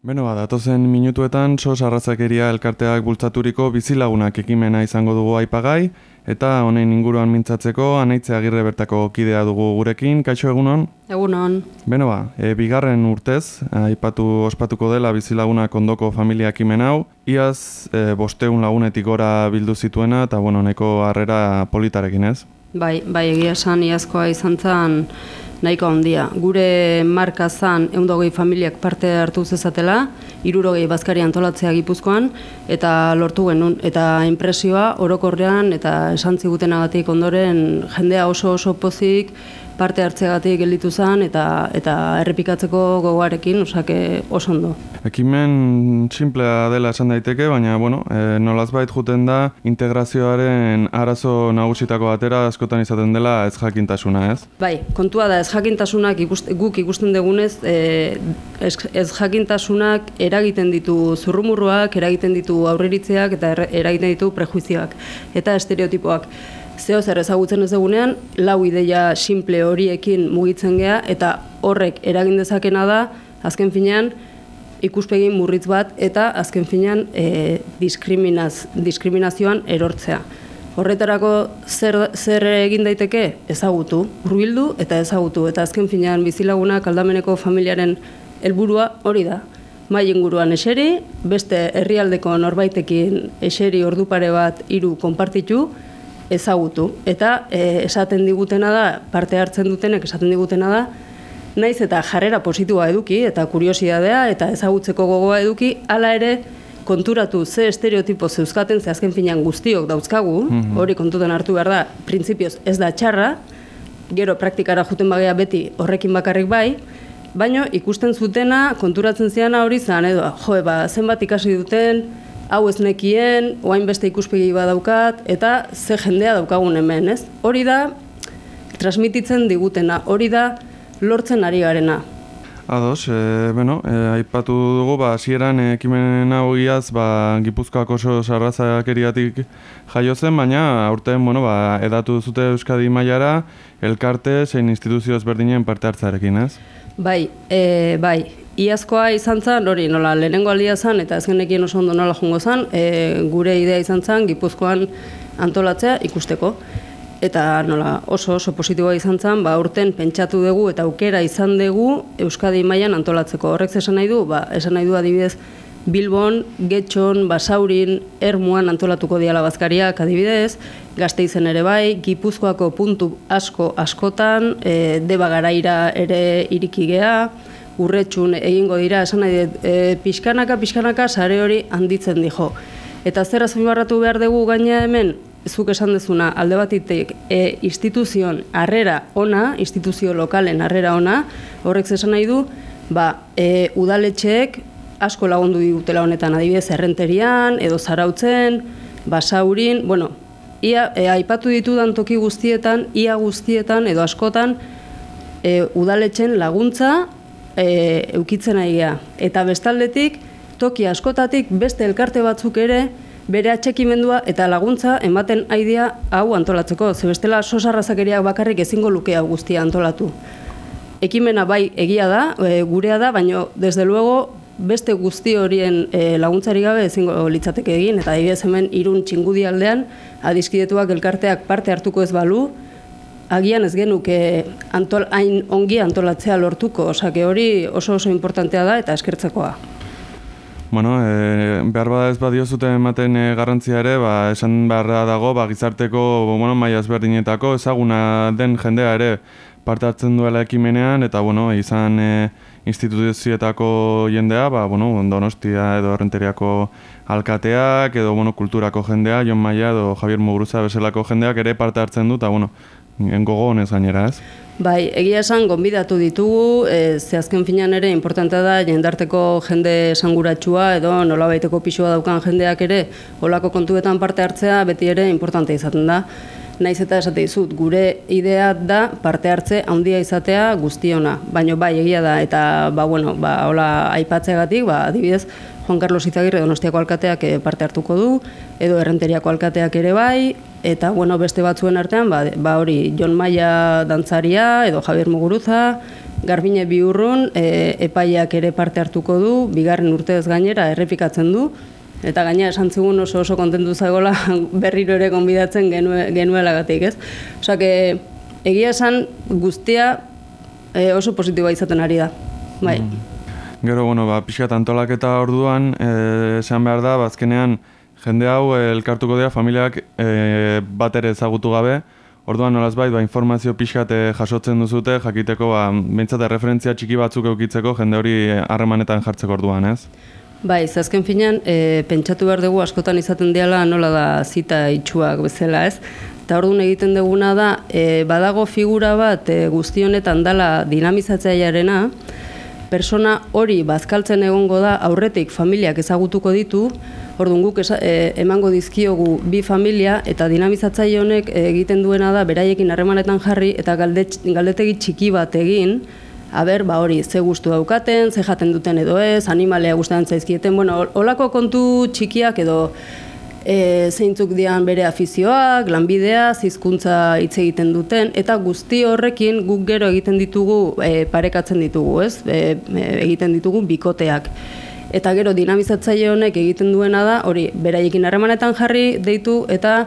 Beno, ba, datozen minutuetan sos arrazakeria elkarteak bultzaturiko bizilagunak ekimena izango dugu aipagai, eta honen inguruan mintzatzeko anaitze agirre bertako kidea dugu gurekin, kaixo egunon? Egunon. Beno ba, e, bigarren urtez, aipatu ospatuko dela bizilagunak ondoko familia ekimen hau, iaz e, bosteun lagunetik gora bildu zituena, eta bueno, neko harrera politarekin ez? Bai, bai egia esan iazkoa izan zen nahiko handia. Gure marka zan eundogei familiak parte hartu zezatela, irurogei bazkari antolatzea gipuzkoan, eta lortu genuen. Eta impresioa orokorrean eta esan zigutenagatik ondoren jendea oso oso pozik, parte hartzeagatik gelditu zen eta eta errepikatzeko gogoarekin, osake oso ondo. Ekimen simplea dela esan daiteke, baina bueno, e, nolazbait juten da integrazioaren arazo nagusitako batera askotan izaten dela ez jakintasuna, ez? Bai, kontua da ez jakintasunak guk ikusten dugunez, e, ez, ez jakintasunak eragiten ditu zurrumurruak, eragiten ditu aurreritzeak eta eragiten ditu prejuizioak eta estereotipoak zeo zer ezagutzen ez dugunean, lau ideia simple horiekin mugitzen gea eta horrek eragin dezakena da, azken finean, ikuspegi murritz bat eta azken finean e, diskriminaz, diskriminazioan erortzea. Horretarako zer, zer egin daiteke ezagutu, hurbildu eta ezagutu eta azken finean bizilagunak aldameneko familiaren helburua hori da. Mai inguruan eseri, beste herrialdeko norbaitekin eseri ordupare bat hiru konpartitu, ezagutu. Eta e, esaten digutena da, parte hartzen dutenek esaten digutena da, naiz eta jarrera positua eduki eta kuriosidadea eta ezagutzeko gogoa eduki, hala ere konturatu ze estereotipo zeuzkaten ze azken finean guztiok dauzkagu, mhm. hori kontutan hartu behar da, printzipioz ez da txarra, gero praktikara juten bagea beti horrekin bakarrik bai, baino ikusten zutena konturatzen ziana hori zan, edo, jo, ba, zenbat ikasi duten, hau ez nekien, oain beste ikuspegi badaukat, eta ze jendea daukagun hemen, ez? Hori da, transmititzen digutena, hori da, lortzen ari garena. Ados, e, bueno, e, aipatu dugu, ba, hasieran ekimena hogiaz, ba, Gipuzkoak oso sarrazakeriatik jaio zen, baina aurten, bueno, ba, edatu zute Euskadi mailara elkarte zein instituzio ezberdinen parte hartzarekin, ez? Bai, e, bai, Iazkoa izan zen, hori nola lehenengo aldia zen, eta ez genekien oso ondo nola jungo zen, e, gure idea izan zen, gipuzkoan antolatzea ikusteko. Eta nola oso oso positiboa izan zen, ba, urten pentsatu dugu eta aukera izan dugu Euskadi mailan antolatzeko. Horrek esan nahi du, ba, esan nahi du adibidez, Bilbon, Getxon, Basaurin, Ermuan antolatuko diala bazkariak adibidez, gazte izen ere bai, Gipuzkoako puntu asko askotan, e, deba garaira ere irikigea, urretxun egingo dira, esan nahi, e, pixkanaka, pixkanaka, sare hori handitzen dijo. Eta zer azpimarratu behar dugu gaina hemen, zuk esan dezuna, alde batitek, e, instituzion harrera ona, instituzio lokalen harrera ona, horrek esan nahi du, ba, e, udaletxeek asko lagundu digutela honetan, adibidez, errenterian, edo zarautzen, basaurin, bueno, ia, e, aipatu ditudan toki guztietan, ia guztietan, edo askotan, e, udaletxen laguntza e, eukitzen aigea. Eta bestaldetik, toki askotatik beste elkarte batzuk ere bere atxekimendua eta laguntza ematen aidea hau antolatzeko. Ze bestela sosarrazakeriak bakarrik ezingo luke hau guztia antolatu. Ekimena bai egia da, e, gurea da, baina desde luego beste guzti horien e, laguntzari gabe ezingo litzateke egin, eta adibidez hemen irun txingudi aldean, adizkidetuak elkarteak parte hartuko ez balu, agian ez genuke antol, hain ongi antolatzea lortuko, osake hori oso oso importantea da eta eskertzekoa. Bueno, e, behar bada ez badio zuten ematen e, garrantzia ere, ba, esan beharra dago, ba, gizarteko, bueno, maia ezberdinetako, ezaguna den jendea ere parte hartzen duela ekimenean, eta, bueno, izan e, instituzioetako jendea, ba, bueno, donostia edo errenteriako alkateak, edo, bueno, kulturako jendea, Jon Maia edo Javier Muguruza bezalako jendeak ere parte hartzen du, eta, bueno, gogo honez gainera, ez? Bai, egia esan, gonbidatu ditugu, e, ze azken finan ere, importantea da, jendarteko jende esanguratsua edo nola baiteko pixua daukan jendeak ere, olako kontuetan parte hartzea, beti ere, importantea izaten da. Naiz eta esate dizut, gure idea da parte hartze handia izatea guztiona, baino bai egia da eta ba bueno, ba hola aipatzeagatik, ba adibidez Juan Carlos Izagirre Donostiako alkateak eh, parte hartuko du edo Errenteriako alkateak ere bai, eta bueno, beste batzuen artean, ba, ba hori, Jon Maia dantzaria, edo Javier Muguruza, Garbine biurrun e, epaiak ere parte hartuko du, bigarren urtez gainera errepikatzen du, eta gaina esan zigun oso oso kontentu zagola berriro ere konbidatzen genue, genuelagatik, ez? Osak, egia esan guztia e, oso positiboa izaten ari da, bai. Mm. Gero, bueno, ba, pixkat antolaketa orduan, e, esan behar da, bazkenean, jende hau elkartuko dira familiak e, bat ere ezagutu gabe, Orduan nolaz bait, ba, informazio pixkate jasotzen duzute, jakiteko, ba, behintzate referentzia txiki batzuk eukitzeko, jende hori harremanetan jartzeko orduan, ez? Bai, zazken finean, e, pentsatu behar dugu askotan izaten diala nola da zita itxuak bezala, ez? Eta orduan egiten duguna da, e, badago figura bat e, guzti honetan dala dinamizatzailearena, persona hori bazkaltzen egongo da aurretik familiak ezagutuko ditu, Orduan guk e, emango dizkiogu bi familia eta dinamizatzaile honek egiten duena da beraiekin harremanetan jarri eta galdetegi txiki bat egin, aber ba hori ze gustu daukaten, ze jaten duten edo ez, animalea gustatzen zaizkieten, bueno, holako kontu txikiak edo e, zeintzuk dian bere afizioak, lanbidea, hizkuntza hitz egiten duten eta guzti horrekin guk gero egiten ditugu e, parekatzen ditugu, ez? E, egiten ditugu bikoteak eta gero dinamizatzaile honek egiten duena da, hori, beraiekin harremanetan jarri deitu eta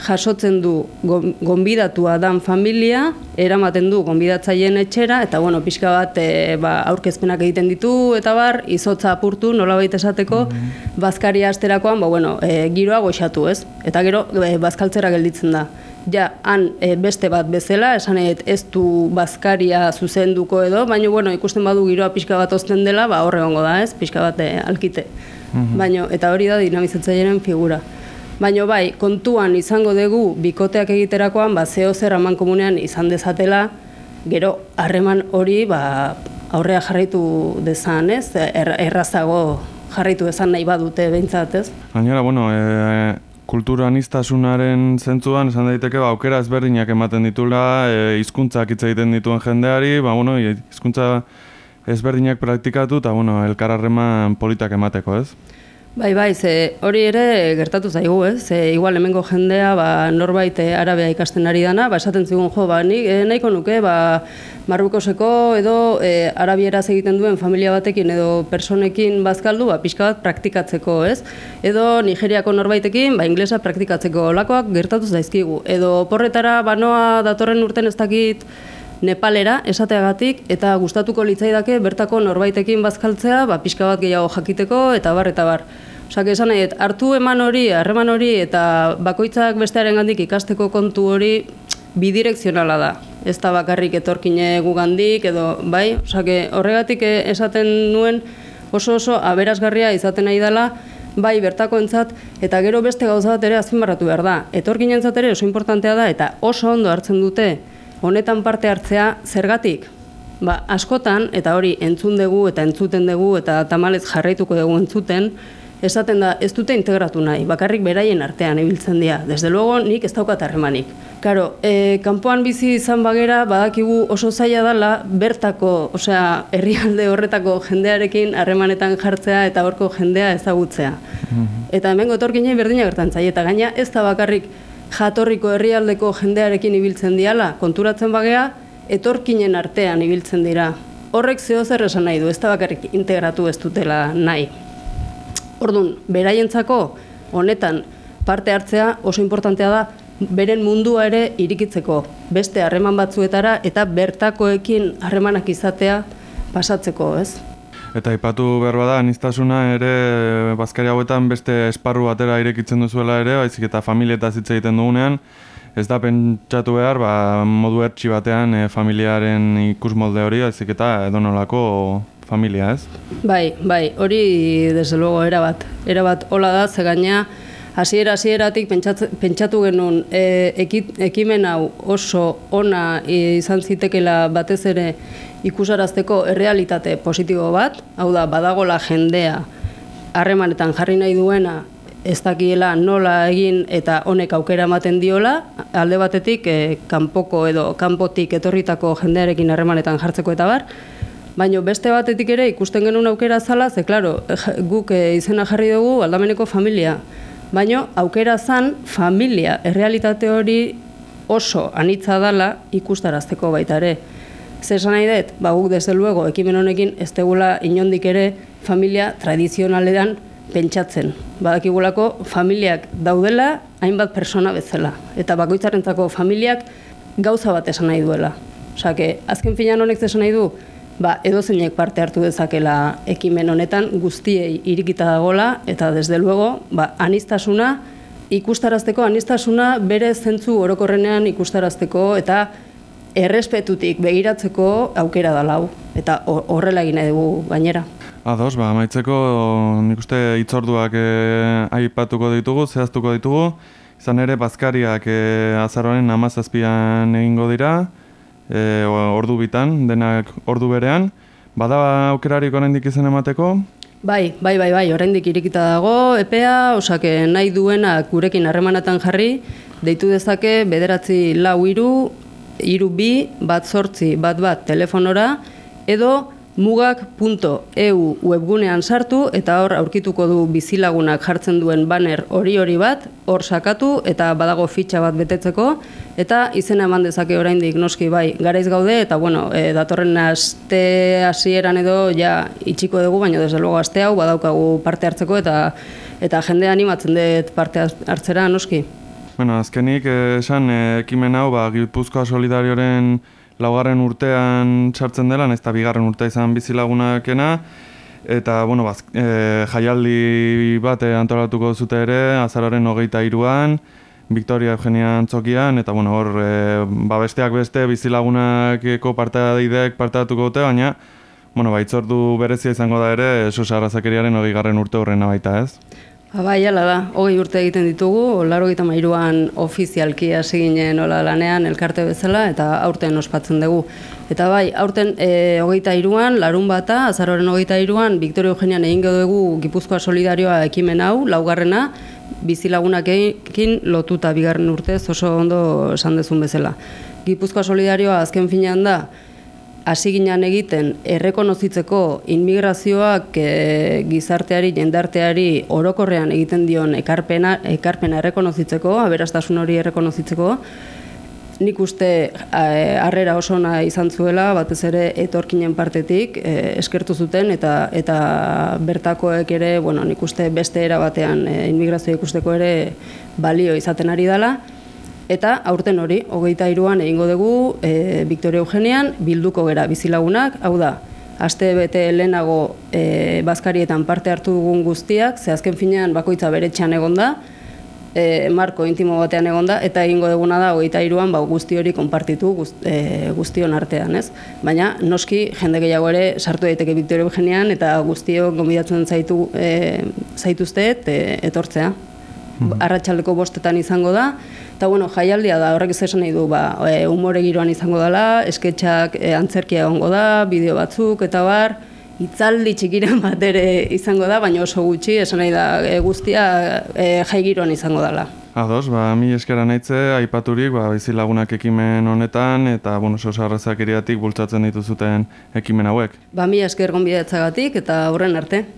jasotzen du gonbidatua dan familia, eramaten du gonbidatzaileen etxera, eta bueno, pixka bat e, ba, aurkezpenak egiten ditu, eta bar, izotza apurtu, nola baita esateko, mm bazkaria asterakoan, ba, bueno, e, giroa goxatu, ez? Eta gero, e, bazkaltzera gelditzen da ja, han e, beste bat bezala, esan ez du bazkaria zuzenduko edo, baina bueno, ikusten badu giroa pixka bat ozten dela, ba horre da, ez, pixka bat e, alkite. Mm Baina, eta hori da dinamizatzailearen figura. Baina bai, kontuan izango dugu bikoteak egiterakoan, ba, zeo zer aman komunean izan dezatela, gero harreman hori ba, aurrea jarraitu dezan, ez, er, errazago jarraitu dezan nahi badute behintzat, ez? Gainera, bueno, e, kultura anistasunaren zentzuan, esan daiteke, ba, aukera ezberdinak ematen ditula, e, hizkuntzak hitz egiten dituen jendeari, ba, bueno, hizkuntza ezberdinak praktikatu, eta, bueno, elkararreman politak emateko, ez? Bai, bai, ze hori ere gertatu zaigu, ez? Ze igual hemengo jendea, ba, norbait eh, arabea ikasten ari dana, ba, esaten zigun, jo, ba, nik eh, nahiko nuke, ba, Marbukoseko edo e, arabieraz egiten duen familia batekin edo personekin bazkaldu, ba, pixka bat praktikatzeko, ez? Edo Nigeriako norbaitekin, ba, inglesa praktikatzeko lakoak gertatu zaizkigu. Edo porretara, banoa datorren urten ez dakit, Nepalera esateagatik eta gustatuko litzaidake bertako norbaitekin bazkaltzea, ba pixka bat gehiago jakiteko eta bar eta bar. Osak esan nahi, hartu eman hori, harreman hori eta bakoitzak bestearen gandik ikasteko kontu hori bidirekzionala da. Ez da bakarrik etorkine gugandik edo bai, osak horregatik esaten nuen oso oso aberazgarria izaten nahi dela, bai bertako entzat, eta gero beste gauza bat ere azpimarratu behar da. Etorkin entzat ere oso importantea da eta oso ondo hartzen dute honetan parte hartzea zergatik? Ba, askotan, eta hori entzun dugu eta entzuten dugu eta tamalez jarraituko dugu entzuten, esaten da ez dute integratu nahi, bakarrik beraien artean ibiltzen dira. Desde luego, nik ez daukat harremanik. Karo, e, kanpoan bizi izan bagera, badakigu oso zaila dela, bertako, osea, herrialde horretako jendearekin harremanetan jartzea eta horko jendea ezagutzea. Mhm. Eta hemen gotorkinei berdina gertantzai, eta gaina ez da bakarrik jatorriko herrialdeko jendearekin ibiltzen diala, konturatzen bagea, etorkinen artean ibiltzen dira. Horrek zeo zer esan nahi du, ez da bakarrik integratu ez dutela nahi. Orduan, beraientzako honetan parte hartzea oso importantea da, beren mundua ere irikitzeko, beste harreman batzuetara eta bertakoekin harremanak izatea pasatzeko, ez? Eta ipatu behar bada, anistasuna ere bazkari hauetan beste esparru batera irekitzen duzuela ere, baizik eta familieta hitz egiten dugunean, ez da pentsatu behar, ba, modu ertsi batean e, familiaren ikusmolde hori, baizik eta edonolako familia, ez? Bai, bai, hori desde luego erabat, erabat hola da, ze gaina, hasiera hasieratik pentsatu genuen e, ekimen hau oso ona izan zitekela batez ere ikusarazteko errealitate positibo bat, hau da, badagola jendea harremanetan jarri nahi duena, ez dakiela nola egin eta honek aukera ematen diola, alde batetik e, kanpoko edo kanpotik etorritako jendearekin harremanetan jartzeko eta bar, baina beste batetik ere ikusten genuen aukera zala, ze klaro, guk e, izena jarri dugu aldameneko familia, baina aukera zan familia, errealitate hori oso anitza dala ikustarazteko baita ere. Zer esan nahi dut, ba, guk desde luego ekimen honekin ez tegula inondik ere familia tradizionalean pentsatzen. Badakigulako familiak daudela hainbat persona bezala. Eta bakoitzarentzako familiak gauza bat esan nahi duela. Osea, azken finan honek esan nahi du, ba, edozeinek parte hartu dezakela ekimen honetan guztiei irikita dagola eta desde luego, ba, anistasuna ikustarazteko, anistasuna bere zentzu orokorrenean ikustarazteko eta errespetutik begiratzeko aukera da lau eta ho- horrela egin dugu gainera. Ados, ba, amaitzeko nik uste hitzorduak e, aipatuko ditugu, zehaztuko ditugu. Izan ere, bazkariak e, azaroaren amazazpian egingo dira, e, ordu bitan, denak ordu berean. Bada aukerarik oraindik izen emateko, Bai, bai, bai, bai, oraindik irikita dago, epea, osake nahi duenak gurekin harremanatan jarri, deitu dezake bederatzi lau iru, iru bi, bat sortzi, bat bat telefonora, edo mugak.eu webgunean sartu eta hor aurkituko du bizilagunak jartzen duen banner hori hori bat, hor sakatu eta badago fitxa bat betetzeko eta izena eman dezake oraindik noski bai garaiz gaude eta bueno, e, datorren aste hasieran edo ja itxiko dugu, baina desde luego aste hau badaukagu parte hartzeko eta eta jende animatzen dut parte hartzera noski. Bueno, azkenik eh, esan eh, ekimen hau ba, Gipuzkoa Solidarioren laugarren urtean sartzen dela, ez da bigarren urtea izan bizilagunakena, eta bueno, baz, eh, jaialdi bat antolatuko zute ere, azararen hogeita iruan, Victoria Eugenia Antzokian, eta bueno, hor, eh, ba, besteak beste bizilagunakeko partaideek partatuko dute, baina, bueno, ba, itzordu berezia izango da ere, Sosa Arrazakeriaren hogei garren urte horrena baita, ez? Ba, bai, ala da, hogei urte egiten ditugu, laro gita mairuan ofizialki hasi ginen hola lanean elkarte bezala, eta aurten ospatzen dugu. Eta bai, aurten e, hogeita iruan, larun bata, azaroren hogeita iruan, Victoria Eugenian egingo dugu Gipuzkoa Solidarioa ekimen hau, laugarrena, bizilagunakekin lotuta bigarren urtez oso ondo esan dezun bezala. Gipuzkoa Solidarioa azken finean da, hasi ginen egiten errekonozitzeko inmigrazioak e, gizarteari, jendarteari orokorrean egiten dion ekarpena, ekarpena errekonozitzeko, aberastasun hori errekonozitzeko, nik uste eh, harrera oso ona izan zuela, batez ere etorkinen partetik e, eskertu zuten eta eta bertakoek ere, bueno, nik uste beste era batean e, inmigrazioa ikusteko ere balio izaten ari dela. Eta aurten hori, hogeita iruan egingo dugu e, Victoria Eugenian bilduko gera bizilagunak, hau da, aste bete lehenago e, bazkarietan parte hartu dugun guztiak, ze azken finean bakoitza bere txan egon da, e, marko intimo batean egon da, eta egingo duguna da hogeita iruan ba, guzti hori konpartitu guzti, e, guztion artean, ez? Baina noski jende gehiago ere sartu daiteke Victoria Eugenian eta guztiok gonbidatzen zaitu, e, zaituzteet e, etortzea. Arratsaldeko bostetan izango da, eta bueno, jaialdia da, horrek ez esan nahi du, ba, e, umore giroan izango dela, esketxak e, antzerkia egongo da, bideo batzuk, eta bar, itzaldi txikiren bat ere izango da, baina oso gutxi, esan nahi da, e, guztia e, jai giroan izango dela. Ados, ba, mi eskera naitze, aipaturik, ba, bizilagunak ekimen honetan, eta, bueno, sosa arrazakeriatik bultzatzen dituzuten ekimen hauek. Ba, mi esker gonbidatzagatik eta horren arte.